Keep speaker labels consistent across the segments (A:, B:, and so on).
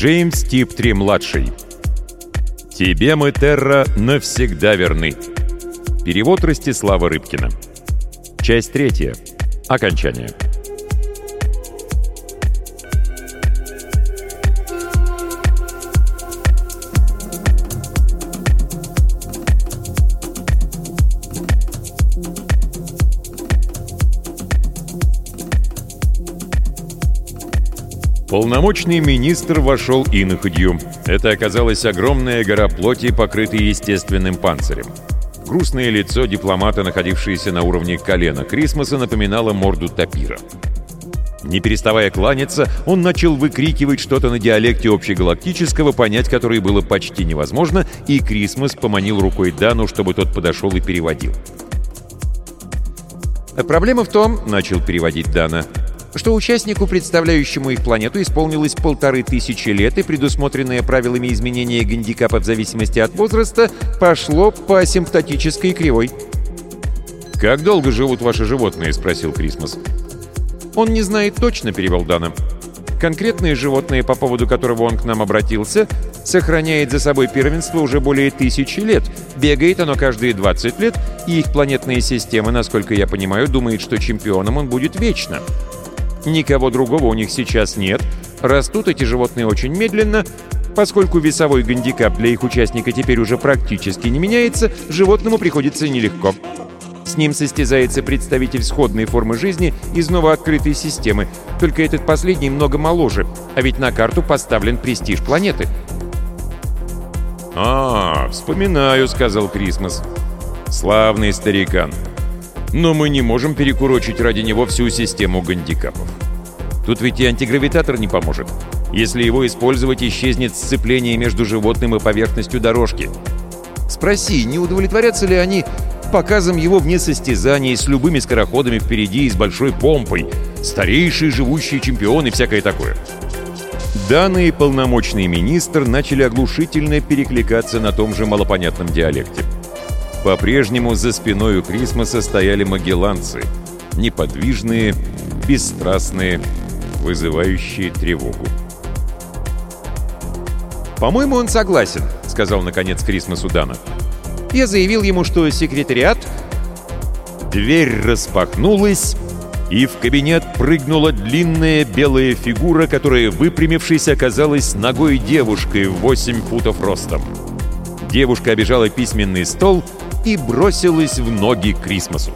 A: Джеймс Тип-3-младший. Тебе мы, Терра, навсегда верны. Перевод Ростислава Рыбкина. Часть третья. Окончание. Полномочный министр вошел иноходью. Это оказалась огромная гора плоти, покрытая естественным панцирем. Грустное лицо дипломата, находившееся на уровне колена Крисмоса, напоминало морду тапира. Не переставая кланяться, он начал выкрикивать что-то на диалекте общегалактического, понять которое было почти невозможно, и Крисмос поманил рукой Дану, чтобы тот подошел и переводил.
B: «Проблема в том, — начал переводить Дана, — что участнику, представляющему их планету, исполнилось полторы тысячи лет, и предусмотренное правилами изменения гандикапа в зависимости от возраста пошло по асимптотической кривой.
A: «Как долго живут ваши животные?» — спросил Крисмос.
B: «Он не знает точно», — перевел Дана. «Конкретное животное, по поводу которого он к нам обратился, сохраняет за собой первенство уже более тысячи лет. Бегает оно каждые 20 лет, и их планетная система, насколько я понимаю, думает, что чемпионом он будет вечно». Никого другого у них сейчас нет. Растут эти животные очень медленно. Поскольку весовой гандикап для их участника теперь уже практически не меняется, животному приходится нелегко. С ним состязается представитель сходной формы жизни из новооткрытой системы, только этот последний много моложе, а ведь на карту поставлен престиж планеты.
A: «А, вспоминаю», — сказал Крисмас. «Славный старикан но мы не можем перекурочить ради него всю систему гандикапов. Тут ведь и антигравитатор не поможет. Если его использовать, исчезнет сцепление между животным и поверхностью дорожки.
B: Спроси, не удовлетворятся ли они показом его вне состязаний с любыми скороходами впереди и с большой помпой, старейший живущий чемпион и всякое такое.
A: Данный полномочный министр начали оглушительно перекликаться на том же малопонятном диалекте. По-прежнему за спиной у Крисмоса стояли магелланцы, неподвижные, бесстрастные, вызывающие тревогу.
B: «По-моему, он согласен», — сказал наконец Крисмосу Дана. «Я заявил ему, что секретариат...»
A: Дверь распахнулась, и в кабинет прыгнула длинная белая фигура, которая, выпрямившись, оказалась ногой девушкой в 8 футов ростом. Девушка обижала письменный стол — и бросилась в ноги Крисмосу.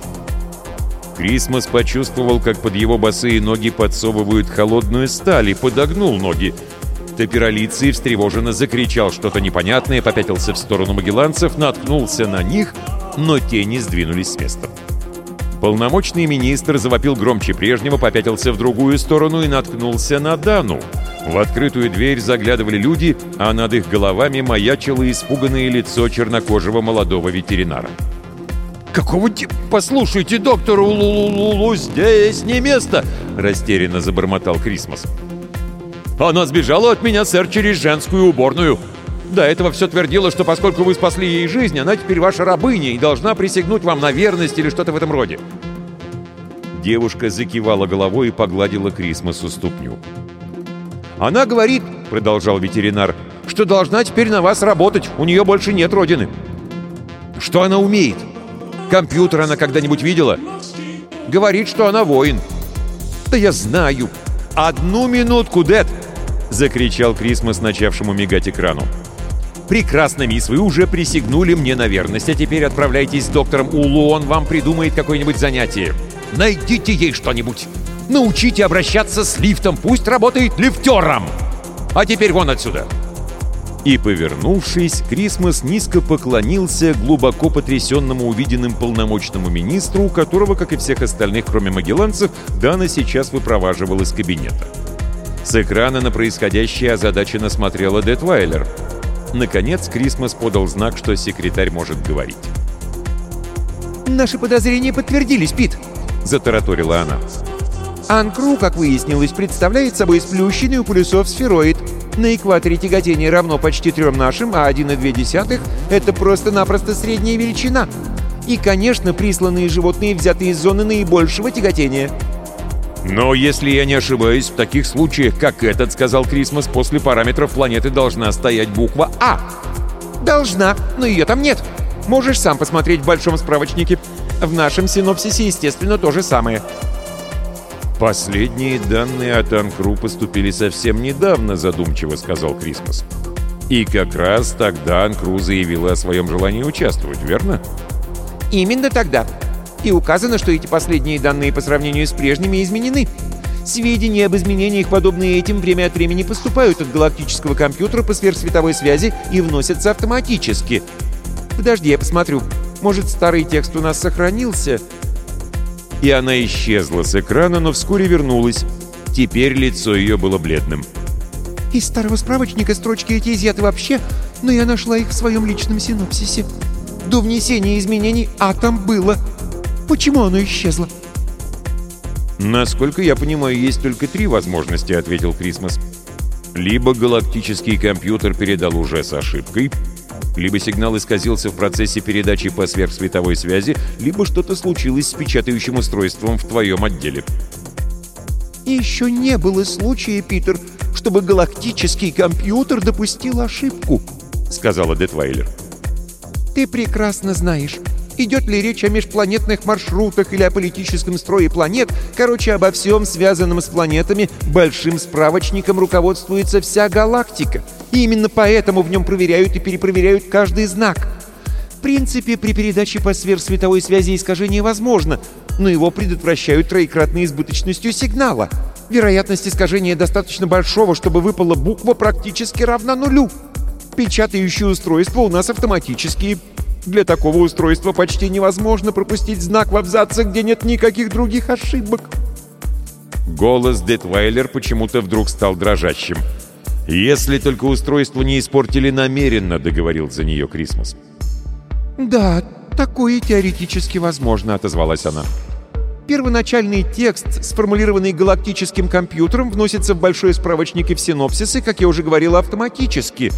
A: Крисмос почувствовал, как под его босые ноги подсовывают холодную сталь и подогнул ноги. Топиролицый встревоженно закричал что-то непонятное, попятился в сторону магелланцев, наткнулся на них, но те не сдвинулись с места. Полномочный министр завопил громче прежнего, попятился в другую сторону и наткнулся на Дану — в открытую дверь заглядывали люди, а над их головами маячило испуганное лицо чернокожего молодого ветеринара.
B: «Какого ти... Послушайте, доктор Улулулу, здесь не место!» — растерянно забормотал Крисмос. «Она сбежала от меня, сэр, через женскую уборную. До этого все твердило, что поскольку вы спасли ей жизнь, она теперь ваша рабыня и должна присягнуть вам на верность или что-то в этом роде».
A: Девушка закивала головой и погладила Крисмосу ступню.
B: «Она говорит, — продолжал ветеринар, — что должна теперь на вас работать, у нее больше нет родины». «Что она умеет? Компьютер она когда-нибудь видела?» «Говорит, что она воин». «Да я знаю. Одну минутку, Дэд!» — закричал Крисмас, начавшему мигать экрану. «Прекрасно, мисс, вы уже присягнули мне на верность, а теперь отправляйтесь с доктором Улу, он вам придумает какое-нибудь занятие. Найдите ей что-нибудь!» Научите обращаться с лифтом, пусть работает лифтером! А теперь вон отсюда!»
A: И, повернувшись, Крисмас низко поклонился глубоко потрясенному увиденным полномочному министру, которого, как и всех остальных, кроме магелланцев, Дана сейчас выпроваживал из кабинета. С экрана на происходящее озадаченно смотрела Детвайлер. Наконец, Крисмас подал знак, что секретарь может говорить.
C: «Наши подозрения подтвердились, Пит!» — затараторила она. Анкру, как выяснилось, представляет собой сплющенный у полюсов сфероид. На экваторе тяготение равно почти трем нашим, а 1,2 — это просто-напросто средняя величина. И, конечно, присланные животные взяты из зоны наибольшего тяготения.
A: «Но если я не ошибаюсь, в таких случаях, как этот, — сказал Крисмас, — после параметров планеты должна стоять буква «А».
C: «Должна, но ее там нет. Можешь сам посмотреть в большом справочнике. В нашем синопсисе, естественно, то же самое».
A: «Последние данные от Анкру поступили совсем недавно», — задумчиво сказал Крисмас. «И как раз тогда Анкру заявила о своем желании участвовать, верно?»
C: «Именно тогда. И указано, что эти последние данные по сравнению с прежними изменены. Сведения об изменениях, подобные этим, время от времени поступают от галактического компьютера по сверхсветовой связи и вносятся автоматически. Подожди, я посмотрю. Может, старый текст у нас сохранился?»
A: И она исчезла с экрана, но вскоре вернулась. Теперь лицо ее было бледным.
C: «Из старого справочника строчки эти изъяты вообще, но я нашла их в своем личном синопсисе. До внесения изменений «а» там было. Почему оно исчезло?»
A: «Насколько я понимаю, есть только три возможности», — ответил Крисмас. «Либо галактический компьютер передал уже с ошибкой, либо сигнал исказился в процессе передачи по сверхсветовой связи, либо что-то случилось с печатающим устройством в твоем отделе».
C: «Еще не было случая, Питер, чтобы галактический компьютер допустил ошибку», — сказала Детвайлер. «Ты прекрасно знаешь, идет ли речь о межпланетных маршрутах или о политическом строе планет, короче, обо всем связанном с планетами, большим справочником руководствуется вся галактика. И именно поэтому в нем проверяют и перепроверяют каждый знак. В принципе, при передаче по сверхсветовой связи искажение возможно, но его предотвращают троекратной избыточностью сигнала. Вероятность искажения достаточно большого, чтобы выпала буква практически равна нулю. Печатающие устройства у нас автоматические. Для такого устройства почти невозможно пропустить знак в абзаце, где нет никаких других ошибок.
A: Голос Детвайлер почему-то вдруг стал дрожащим. «Если только устройство не испортили намеренно», — договорил за нее Крисмас.
C: «Да, такое теоретически возможно», — отозвалась она. Первоначальный текст, сформулированный галактическим компьютером, вносится в большой справочник и в синопсисы, как я уже говорила, автоматически.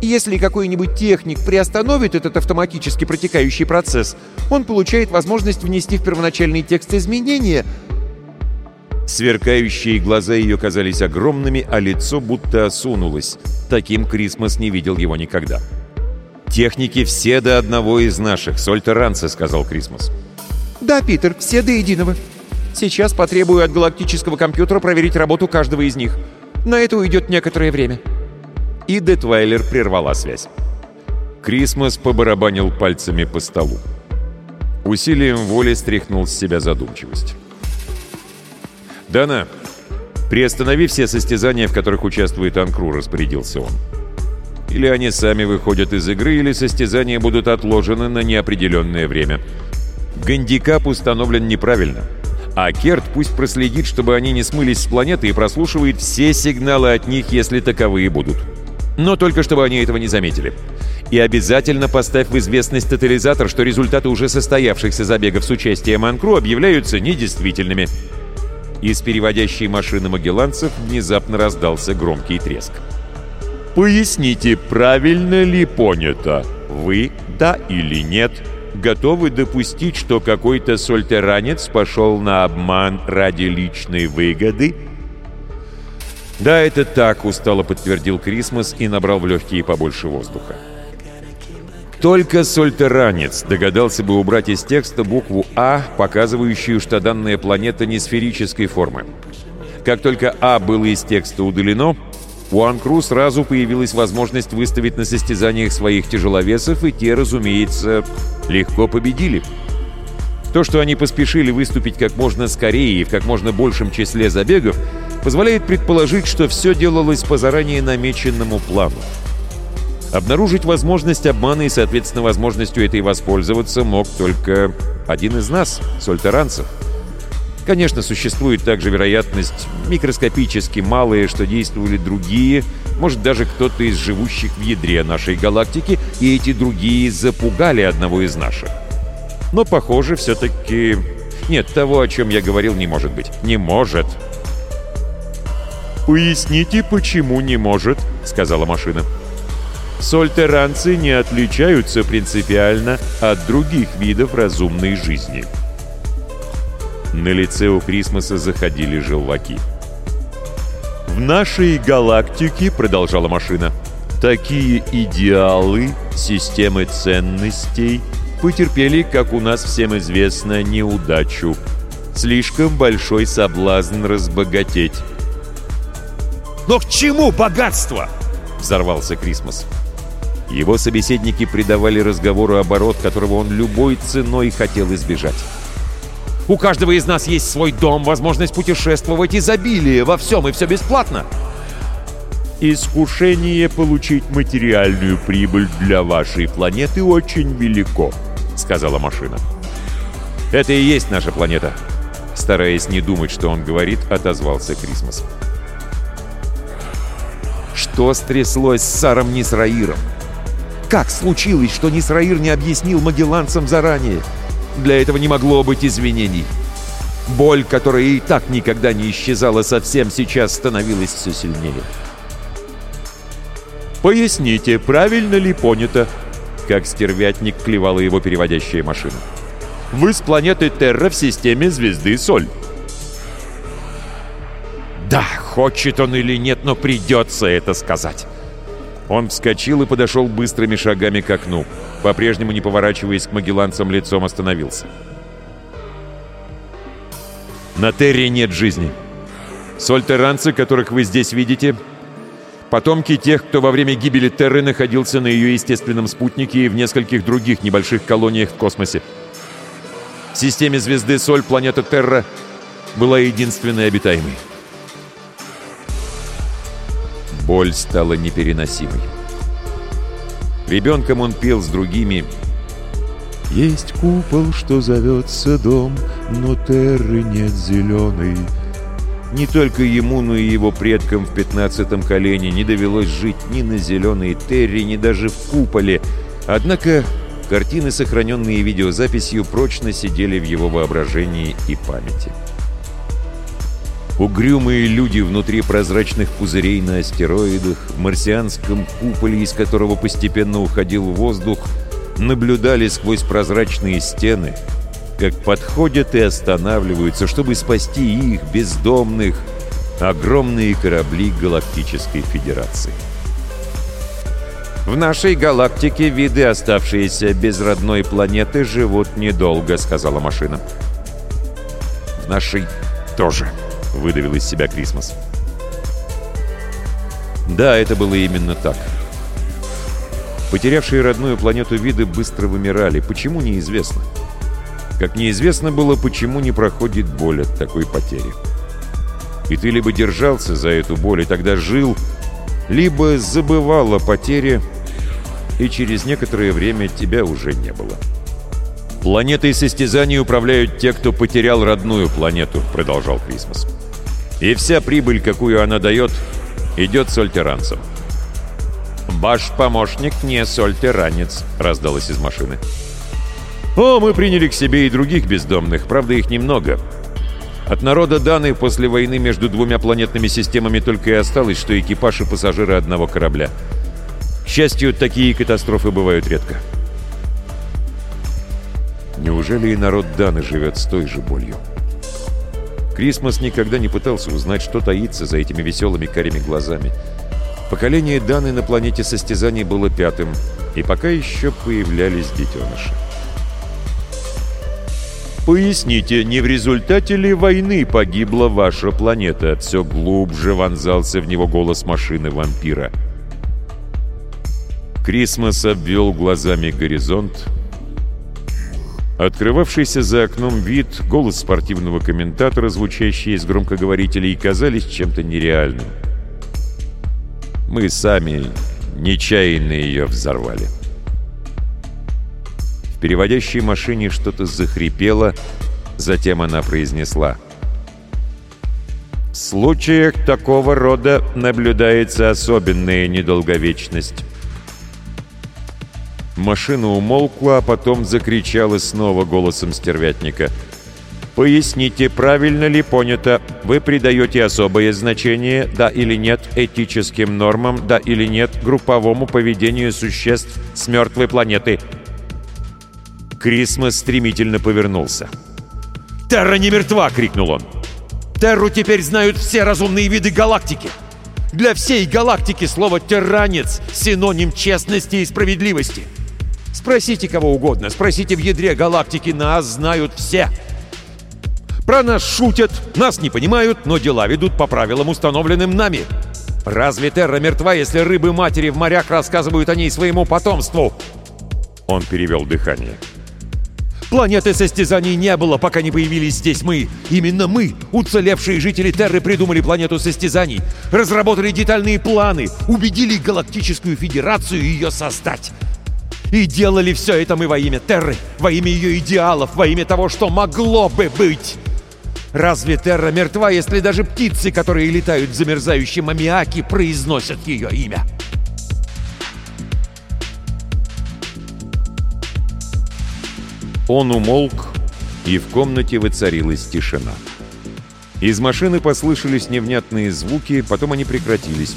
C: Если какой-нибудь техник приостановит этот автоматически протекающий процесс, он получает возможность внести в первоначальный текст изменения.
A: Сверкающие глаза ее казались огромными, а лицо будто осунулось. Таким Крисмас не видел его никогда. «Техники все до одного из наших, сольтеранцы», — сказал Крисмас.
C: «Да, Питер, все до единого. Сейчас потребую от галактического компьютера проверить работу каждого из них. На это уйдет некоторое время».
A: И Детвайлер прервала связь. Крисмас побарабанил пальцами по столу. Усилием воли стряхнул с себя задумчивость. «Дана, приостанови все состязания, в которых участвует Анкру», — распорядился он. «Или они сами выходят из игры, или состязания будут отложены на неопределенное время. Гандикап установлен неправильно. А Керт пусть проследит, чтобы они не смылись с планеты и прослушивает все сигналы от них, если таковые будут. Но только чтобы они этого не заметили. И обязательно поставь в известность тотализатор, что результаты уже состоявшихся забегов с участием Анкру объявляются недействительными». Из переводящей машины магелланцев внезапно раздался громкий треск. «Поясните, правильно ли понято? Вы, да или нет, готовы допустить, что какой-то сольтеранец пошел на обман ради личной выгоды?» «Да, это так», — устало подтвердил Крисмас и набрал в легкие побольше воздуха. Только сольтеранец догадался бы убрать из текста букву «А», показывающую, что данная планета не сферической формы. Как только «А» было из текста удалено, у Анкру сразу появилась возможность выставить на состязаниях своих тяжеловесов, и те, разумеется, легко победили. То, что они поспешили выступить как можно скорее и в как можно большем числе забегов, позволяет предположить, что все делалось по заранее намеченному плану. Обнаружить возможность обмана и, соответственно, возможностью этой воспользоваться мог только один из нас, сольтеранцев. Конечно, существует также вероятность микроскопически малая, что действовали другие, может, даже кто-то из живущих в ядре нашей галактики, и эти другие запугали одного из наших. Но, похоже, все-таки... Нет, того, о чем я говорил, не может быть. Не может. «Поясните, почему не может?» — сказала машина. Сольтеранцы не отличаются принципиально от других видов разумной жизни. На лице у Крисмоса заходили желваки. «В нашей галактике, — продолжала машина, — такие идеалы, системы ценностей потерпели, как у нас всем известно, неудачу. Слишком большой соблазн разбогатеть».
B: «Но к чему богатство?» — взорвался Крисмос.
A: Его собеседники придавали разговору оборот, которого он любой ценой хотел избежать.
B: У каждого из нас есть свой дом, возможность путешествовать, изобилие во всем, и все бесплатно.
A: «Искушение получить материальную прибыль для вашей планеты очень велико», — сказала машина.
B: «Это и есть наша планета», — стараясь не думать, что он говорит, отозвался Крисмос. Что стряслось с Саром Нисраиром? Как случилось, что Нисраир не объяснил магелланцам заранее? Для этого не могло быть извинений. Боль, которая и так никогда не исчезала совсем, сейчас становилась все сильнее.
A: «Поясните, правильно ли понято?» Как стервятник клевала его переводящая машина. «Вы с планеты Терра в системе звезды Соль».
B: «Да, хочет он или нет, но придется это сказать».
A: Он вскочил и подошел быстрыми шагами к окну. По-прежнему не поворачиваясь к магелланцам, лицом остановился. На Терре нет жизни. Сольтеранцы, которых вы здесь видите, потомки тех, кто во время гибели Терры находился на ее естественном спутнике и в нескольких других небольших колониях в космосе. В системе звезды Соль планета Терра была единственной обитаемой. Боль стала непереносимой. Ребенком он пел с другими
D: Есть купол, что зовется дом, но терры нет зеленой.
A: Не только ему, но и его предкам в пятнадцатом колене не довелось жить ни на зеленой терре, ни даже в куполе. Однако картины, сохраненные видеозаписью, прочно сидели в его воображении и памяти. Угрюмые люди внутри прозрачных пузырей на астероидах, в марсианском куполе, из которого постепенно уходил воздух, наблюдали сквозь прозрачные стены, как подходят и останавливаются, чтобы спасти их, бездомных, огромные корабли Галактической Федерации.
B: «В нашей галактике виды, оставшиеся без родной планеты, живут недолго», — сказала машина.
A: «В нашей тоже», — выдавил из себя Крисмос. Да, это было именно так. Потерявшие родную планету виды быстро вымирали. Почему, неизвестно. Как неизвестно было, почему не проходит боль от такой потери. И ты либо держался за эту боль и тогда жил, либо забывал о потере, и через некоторое время тебя уже не было. «Планетой состязаний управляют те, кто потерял родную планету», — продолжал Крисмос. «И вся прибыль, какую она дает, идет сольтеранцам».
B: «Ваш помощник не сольтеранец», — раздалось из машины.
A: «О, мы приняли к себе и других бездомных, правда, их немного. От народа Даны после войны между двумя планетными системами только и осталось, что экипаж и пассажиры одного корабля. К счастью, такие катастрофы бывают редко». Неужели и народ Даны живет с той же болью? Крисмос никогда не пытался узнать, что таится за этими веселыми карими глазами. Поколение Даны на планете состязаний было пятым, и пока еще появлялись детеныши. «Поясните, не в результате ли войны погибла ваша планета?» Все глубже вонзался в него голос машины вампира. Крисмос обвел глазами горизонт, Открывавшийся за окном вид, голос спортивного комментатора, звучащий из громкоговорителей, казались чем-то нереальным. Мы сами нечаянно ее взорвали. В переводящей машине что-то захрипело, затем она произнесла. «В случаях такого рода наблюдается особенная недолговечность». Машина умолкла, а потом закричала снова голосом стервятника. «Поясните, правильно ли понято, вы придаете особое значение, да или нет, этическим нормам, да или нет, групповому поведению существ с мертвой планеты?» Крисмос стремительно повернулся. «Терра не мертва!» — крикнул он. «Терру теперь знают все разумные виды галактики!» Для всей галактики слово «терранец» — синоним честности и справедливости. Спросите кого угодно, спросите в ядре галактики, нас знают все. Про нас шутят, нас не понимают, но дела ведут по правилам, установленным нами. Разве Терра мертва, если рыбы-матери в морях рассказывают о ней своему потомству? Он перевел дыхание. Планеты состязаний не было, пока не появились здесь мы. Именно мы, уцелевшие жители Терры, придумали планету состязаний, разработали детальные планы, убедили Галактическую Федерацию ее создать. И делали все это мы во имя Терры, во имя ее идеалов, во имя того, что могло бы быть. Разве Терра мертва, если даже птицы, которые летают в замерзающем аммиаке, произносят ее имя?
B: Он умолк, и в комнате воцарилась тишина. Из машины послышались невнятные звуки, потом они прекратились.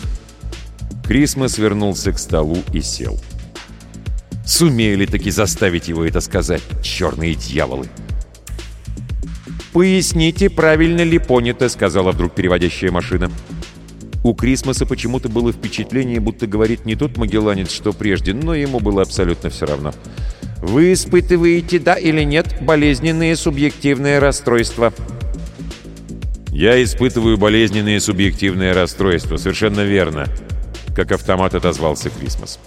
B: Крисмас вернулся к столу и сел.
A: Сумели таки заставить его это сказать, черные дьяволы.
B: «Поясните, правильно ли понято», — сказала вдруг переводящая машина. У Крисмаса почему-то было впечатление, будто говорит не тот магелланец, что прежде, но ему было абсолютно все равно. Вы испытываете, да или нет, болезненные субъективные расстройства?
A: Я испытываю болезненные субъективные расстройства, совершенно верно. Как автомат отозвался Крисмас.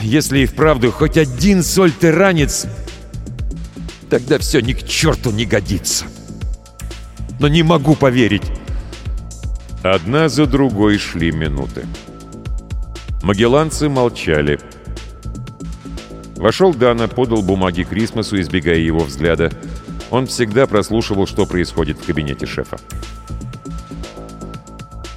A: Если и вправду хоть один сольтеранец, тогда все ни к черту не годится. Но не могу поверить.
B: Одна за другой шли минуты. Магелланцы молчали. Вошел Дана, подал бумаги Крисмасу, избегая его взгляда. Он всегда прослушивал, что происходит в кабинете шефа.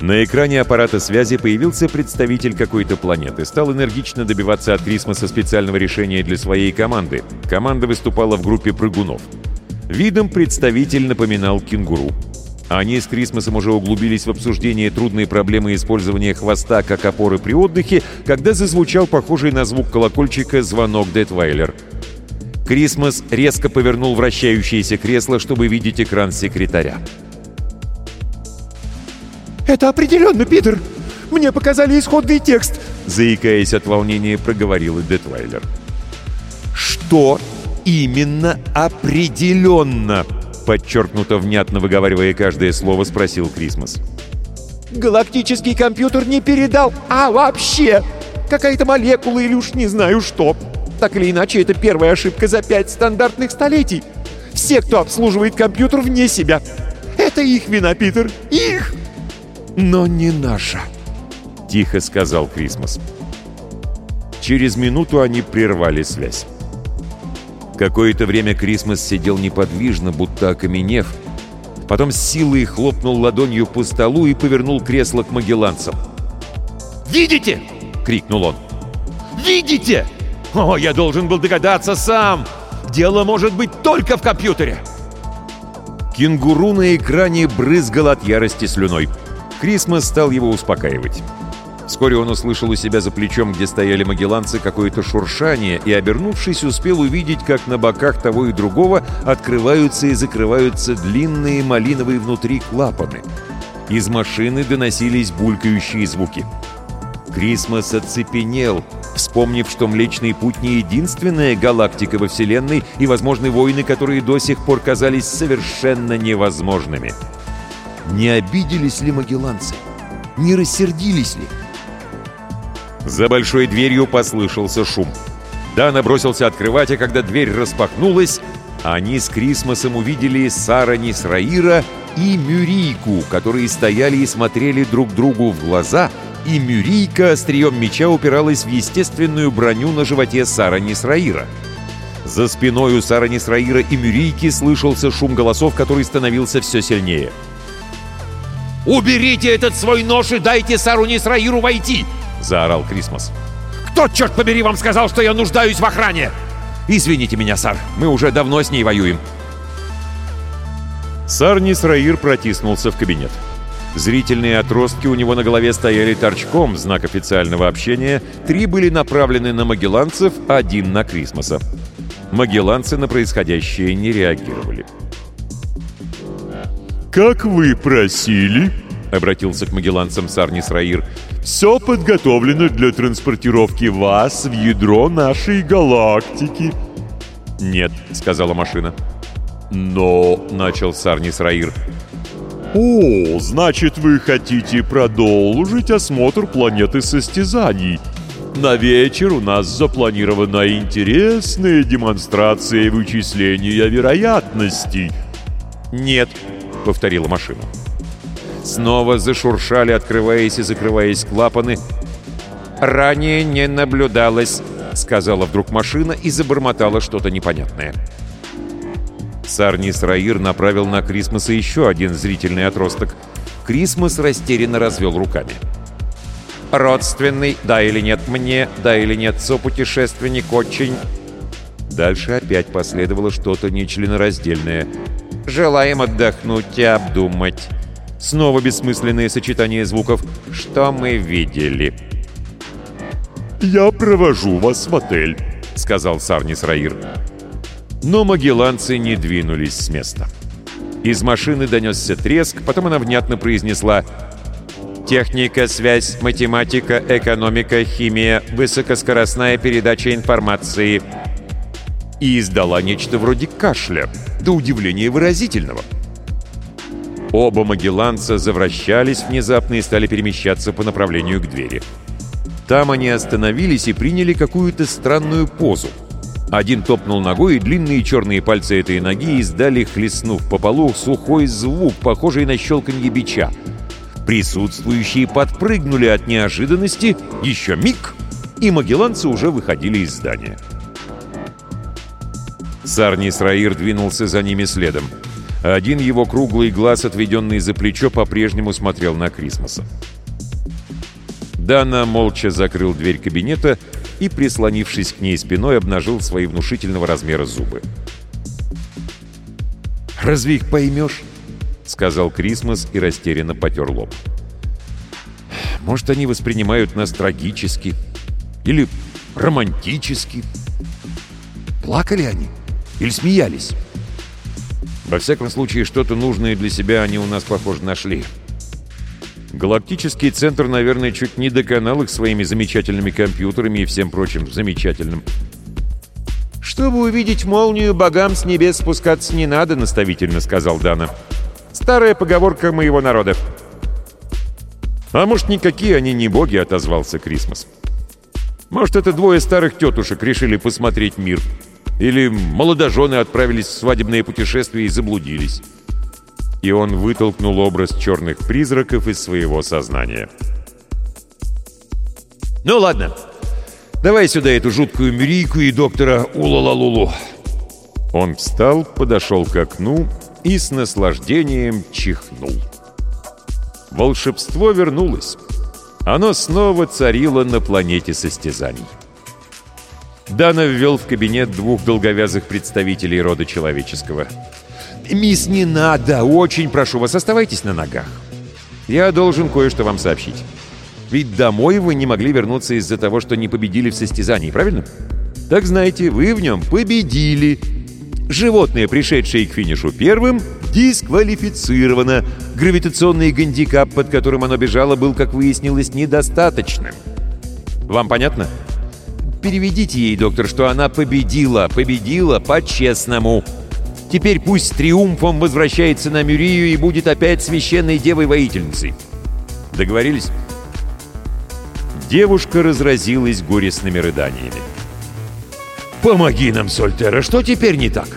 B: На экране аппарата связи появился представитель какой-то планеты. Стал энергично добиваться от Крисмаса специального решения для своей команды. Команда выступала в группе прыгунов. Видом представитель напоминал кенгуру. Они с Крисмосом уже углубились в обсуждение трудной проблемы использования хвоста как опоры при отдыхе, когда зазвучал похожий на звук колокольчика звонок Детвайлер. Крисмос резко повернул вращающееся кресло, чтобы видеть экран секретаря.
C: «Это определенно, Питер! Мне показали исходный текст!»
B: Заикаясь от волнения, проговорила Детвайлер.
A: «Что именно определенно?»
B: Подчеркнуто внятно выговаривая каждое слово, спросил Крисмас.
C: «Галактический компьютер не передал, а вообще! Какая-то молекула или уж не знаю что. Так или иначе, это первая ошибка за пять стандартных столетий. Все, кто обслуживает компьютер, вне себя. Это их вина, Питер, их!»
A: «Но не наша», —
B: тихо сказал Крисмас. Через минуту они прервали связь. Какое-то время Крисмас сидел неподвижно, будто окаменев. Потом с силой хлопнул ладонью по столу и повернул кресло к магелланцам.
A: «Видите?» — крикнул он. «Видите? О, я должен был догадаться сам! Дело может быть только в компьютере!»
B: Кенгуру на экране брызгал от ярости слюной. Крисмас стал его успокаивать. Вскоре он услышал у себя за плечом, где стояли магелланцы, какое-то шуршание, и, обернувшись, успел увидеть, как на боках того и другого открываются и закрываются длинные малиновые внутри клапаны. Из машины доносились булькающие звуки. Крисмас оцепенел, вспомнив, что Млечный Путь не единственная галактика во Вселенной и возможны войны, которые до сих пор казались совершенно невозможными. Не обиделись ли магелланцы? Не рассердились ли? За большой дверью послышался шум. Дана бросился открывать, а когда дверь распахнулась, они с Крисмосом увидели Сара Нисраира и Мюрийку, которые стояли и смотрели друг другу в глаза, и Мюрийка острием меча упиралась в естественную броню на животе Сара Нисраира. За спиной у Сара Нисраира и Мюрийки слышался шум голосов, который становился все сильнее.
A: «Уберите этот свой нож и дайте Сару Нисраиру войти!» — заорал Крисмас. «Кто, черт побери, вам сказал, что я нуждаюсь в охране?» «Извините меня, Сар, мы уже давно с ней воюем».
B: Сар Нисраир протиснулся в кабинет. Зрительные отростки у него на голове стояли торчком, знак официального общения. Три были направлены на магелланцев, один на Крисмоса. Магелланцы на происходящее не реагировали.
D: «Как вы просили», — обратился к магелланцам Сарнис Раир, «все подготовлено для транспортировки вас в ядро нашей галактики».
B: «Нет», — сказала машина.
D: «Но», — начал Сарнис Раир, «О, значит, вы хотите продолжить осмотр планеты состязаний?» На вечер у нас запланирована интересная демонстрация вычисления вероятностей.
B: «Нет», — повторила машина. Снова зашуршали, открываясь и закрываясь клапаны. «Ранее не наблюдалось», — сказала вдруг машина и забормотала что-то непонятное. Сарнис Раир направил на Крисмоса еще один зрительный отросток. Крисмос растерянно развел руками. «Родственный, да или нет мне, да или нет сопутешественник очень...» Дальше опять последовало что-то нечленораздельное. «Желаем отдохнуть и обдумать». Снова бессмысленное сочетание звуков. «Что мы видели?»
D: «Я провожу вас в отель», —
B: сказал Сарнис Раир. Но магелланцы не двинулись с места. Из машины донесся треск, потом она внятно произнесла «Техника, связь, математика, экономика, химия, высокоскоростная передача информации» и издала нечто вроде кашля, до удивления выразительного. Оба магелланца завращались внезапно и стали перемещаться по направлению к двери. Там они остановились и приняли какую-то странную позу. Один топнул ногой, и длинные черные пальцы этой ноги издали, хлестнув по полу, сухой звук, похожий на щелканье бича. Присутствующие подпрыгнули от неожиданности, еще миг, и магелланцы уже выходили из здания. Сарнис Раир двинулся за ними следом. Один его круглый глаз, отведенный за плечо, по-прежнему смотрел на Крисмоса. Дана молча закрыл дверь кабинета и, прислонившись к ней спиной, обнажил свои внушительного размера зубы. «Разве их поймешь?» — сказал Крисмос и растерянно потер лоб. «Может, они воспринимают нас трагически или романтически? Плакали они или смеялись?» Во всяком случае, что-то нужное для себя они у нас, похоже, нашли. Галактический центр, наверное, чуть не доконал их своими замечательными компьютерами и всем прочим замечательным.
C: «Чтобы увидеть молнию, богам с небес спускаться не надо», — наставительно сказал Дана. «Старая поговорка моего народа».
B: «А может, никакие они не боги», — отозвался Крисмос. «Может, это двое старых тетушек решили посмотреть мир». Или молодожены отправились в свадебное путешествие и заблудились. И он вытолкнул образ черных призраков из своего сознания. «Ну ладно, давай сюда эту жуткую мюрийку и доктора Улалалулу». Он встал, подошел к окну и с наслаждением чихнул. Волшебство вернулось. Оно снова царило на планете состязаний. Дана ввел в кабинет двух долговязых представителей рода человеческого. «Мисс, не надо! Очень прошу вас, оставайтесь на ногах. Я должен кое-что вам сообщить. Ведь домой вы не могли вернуться из-за того, что не победили в состязании, правильно? Так знаете, вы в нем победили. Животное, пришедшее к финишу первым, дисквалифицировано. Гравитационный гандикап, под которым оно бежало, был, как выяснилось, недостаточным. Вам понятно?» Переведите ей, доктор, что она победила, победила по-честному. Теперь пусть с триумфом возвращается на Мюрию и будет опять священной девой-воительницей. Договорились?» Девушка разразилась горестными рыданиями. «Помоги нам, Сольтера, что теперь не так?»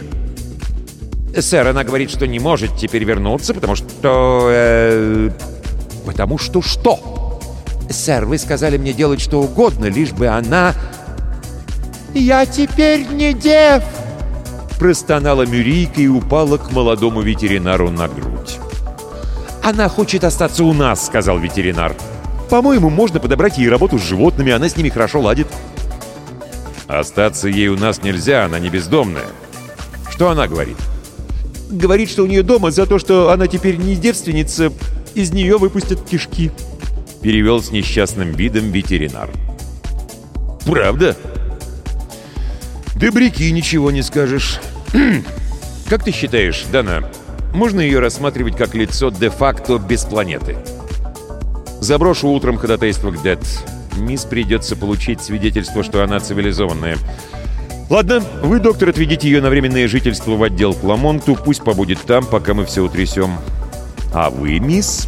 B: «Сэр, она говорит, что не может теперь вернуться, потому что... Э, потому что что?» «Сэр, вы сказали мне делать что угодно, лишь бы она...» «Я теперь не дев!» Простонала Мюрийка и упала к молодому ветеринару на грудь. «Она хочет остаться у нас», — сказал ветеринар. «По-моему, можно подобрать ей работу с животными, она с ними хорошо ладит». «Остаться ей у нас нельзя, она не бездомная». «Что она говорит?» «Говорит, что у нее дома за то, что она теперь не девственница, из нее выпустят кишки», — перевел с несчастным видом ветеринар. «Правда?» Добряки, ничего не скажешь. как ты считаешь, Дана, можно ее рассматривать как лицо де-факто без планеты. Заброшу утром ходатайство к Дед. Мисс придется получить свидетельство, что она цивилизованная. Ладно, вы, доктор, отведите ее на временное жительство в отдел к Ламонту, пусть побудет там, пока мы все утрясем. А вы, мисс,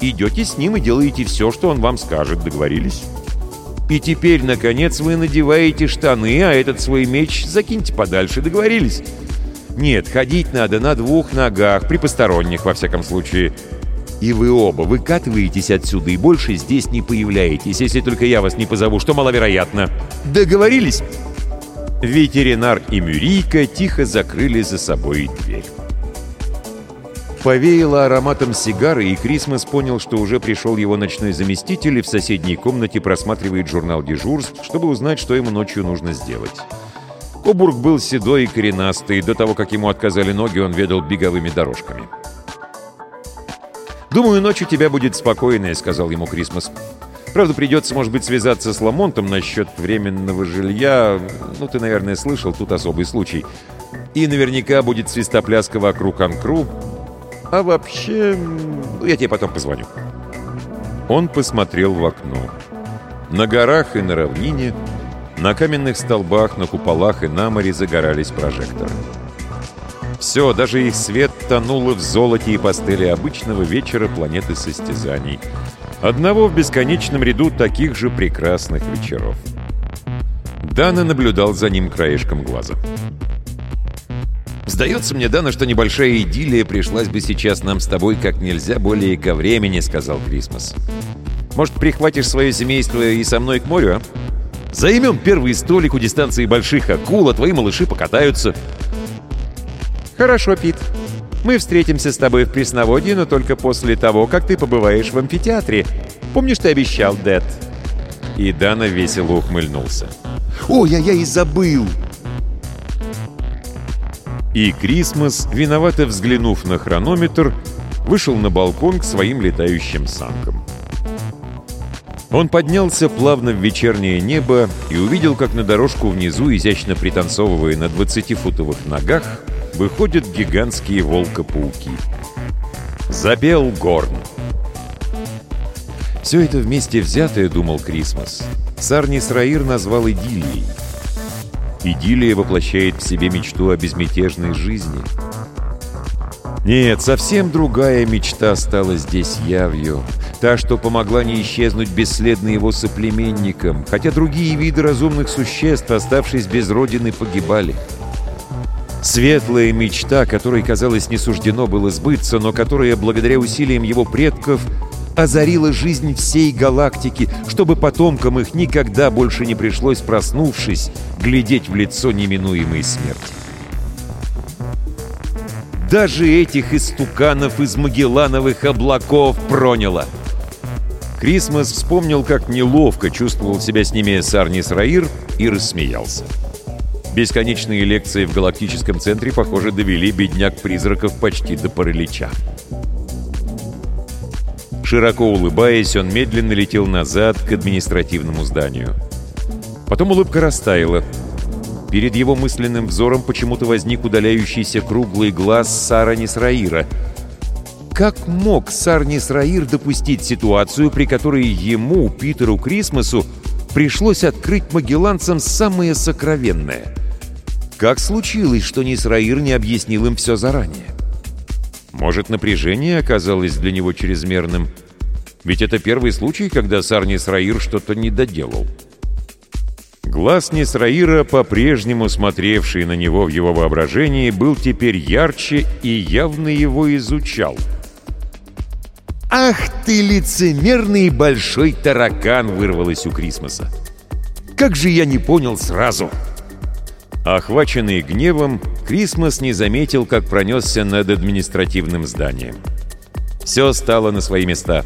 B: идете с ним и делаете все, что он вам скажет. Договорились? И теперь, наконец, вы надеваете штаны, а этот свой меч закиньте подальше. Договорились? Нет, ходить надо на двух ногах, при посторонних, во всяком случае. И вы оба выкатываетесь отсюда и больше здесь не появляетесь, если только я вас не позову, что маловероятно. Договорились?» Ветеринар и Мюрийка тихо закрыли за собой дверь. Повеяло ароматом сигары, и Крисмас понял, что уже пришел его ночной заместитель и в соседней комнате просматривает журнал дежурств, чтобы узнать, что ему ночью нужно сделать. Кобург был седой и коренастый, до того, как ему отказали ноги, он ведал беговыми дорожками. «Думаю, ночь у тебя будет спокойная», — сказал ему Крисмас. Правда, придется, может быть, связаться с Ламонтом насчет временного жилья. Ну, ты, наверное, слышал, тут особый случай. И наверняка будет свистопляска вокруг Анкру. А вообще, я тебе потом позвоню. Он посмотрел в окно. На горах и на равнине, на каменных столбах, на куполах и на море загорались прожекторы. Все, даже их свет тонуло в золоте и пастели обычного вечера планеты состязаний — Одного в бесконечном ряду таких же прекрасных вечеров. Дана наблюдал за ним краешком глаза. «Сдается мне, Дана, что небольшая идиллия пришлась бы сейчас нам с тобой как нельзя более ко времени», — сказал Крисмас. «Может, прихватишь свое семейство и со мной к морю, а? Займем первый столик у дистанции больших акул, а твои малыши покатаются». «Хорошо, Пит», мы встретимся с тобой в пресноводье, но только после того, как ты побываешь в амфитеатре. Помнишь, ты обещал, Дэд?» И Дана весело ухмыльнулся. «О, я, я и забыл!» И Крисмас, виновато взглянув на хронометр, вышел на балкон к своим летающим санкам. Он поднялся плавно в вечернее небо и увидел, как на дорожку внизу, изящно пританцовывая на 20-футовых ногах, выходят гигантские волкопауки. Запел Горн. Все это вместе взятое, думал Крисмас, Сарнис Раир назвал идиллией. Идиллия воплощает в себе мечту о безмятежной жизни. Нет, совсем другая мечта стала здесь явью. Та, что помогла не исчезнуть бесследно его соплеменникам, хотя другие виды разумных существ, оставшись без родины, погибали. Светлая мечта, которой, казалось, не суждено было сбыться, но которая, благодаря усилиям его предков, озарила жизнь всей галактики, чтобы потомкам их никогда больше не пришлось, проснувшись, глядеть в лицо неминуемой смерти. Даже этих истуканов из Магеллановых облаков проняло. Крисмас вспомнил, как неловко чувствовал себя с ними Сарнис Раир и рассмеялся. Бесконечные лекции в галактическом центре, похоже, довели бедняк-призраков почти до паралича. Широко улыбаясь, он медленно летел назад к административному зданию. Потом улыбка растаяла. Перед его мысленным взором почему-то возник удаляющийся круглый глаз Сара Нисраира. Как мог Сар Нисраир допустить ситуацию, при которой ему, Питеру Крисмасу, пришлось открыть магелланцам самое сокровенное — как случилось, что Нисраир не объяснил им все заранее? Может, напряжение оказалось для него чрезмерным? Ведь это первый случай, когда Сар Нисраир что-то не доделал. Глаз Нисраира, по-прежнему смотревший на него в его воображении, был теперь ярче и явно его изучал. «Ах ты, лицемерный большой таракан!» — вырвалось у Крисмоса. «Как же я не понял сразу!» Охваченный гневом, Крисмас не заметил, как пронесся над административным зданием. Все стало на свои места.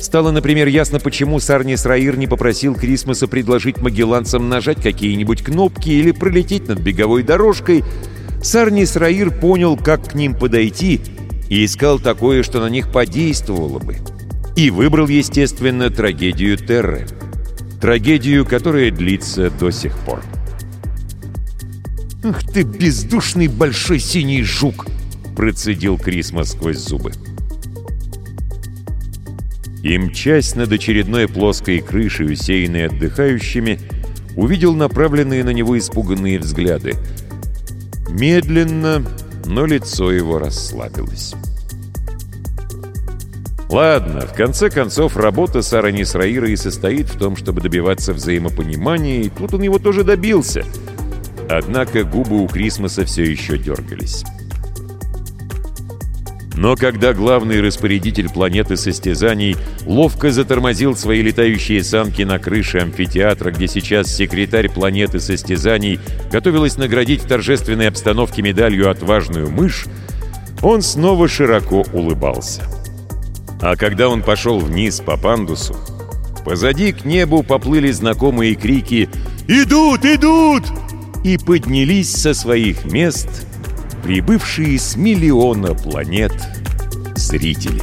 B: Стало, например, ясно, почему Сарнис Раир не попросил Крисмаса предложить магелланцам нажать какие-нибудь кнопки или пролететь над беговой дорожкой. Сарнис Раир понял, как к ним подойти, и искал такое, что на них подействовало бы. И выбрал, естественно, трагедию Терры. Трагедию, которая длится до сих пор. «Ах ты, бездушный большой синий жук!»
A: процедил Крисма сквозь зубы. И, мчась над очередной плоской крышей, усеянной отдыхающими, увидел направленные на него испуганные взгляды. Медленно, но лицо его расслабилось. Ладно, в конце концов, работа Сара Нисраира и состоит в том, чтобы добиваться взаимопонимания, и тут он его тоже добился. Однако губы у Крисмоса все еще дергались. Но когда главный распорядитель планеты состязаний ловко затормозил свои летающие санки на крыше амфитеатра, где сейчас секретарь планеты состязаний готовилась наградить в торжественной обстановке медалью «Отважную мышь», он снова широко улыбался. А когда он пошел вниз по пандусу, позади к небу поплыли знакомые крики «Идут! Идут!» и поднялись со своих мест прибывшие с миллиона планет зрители.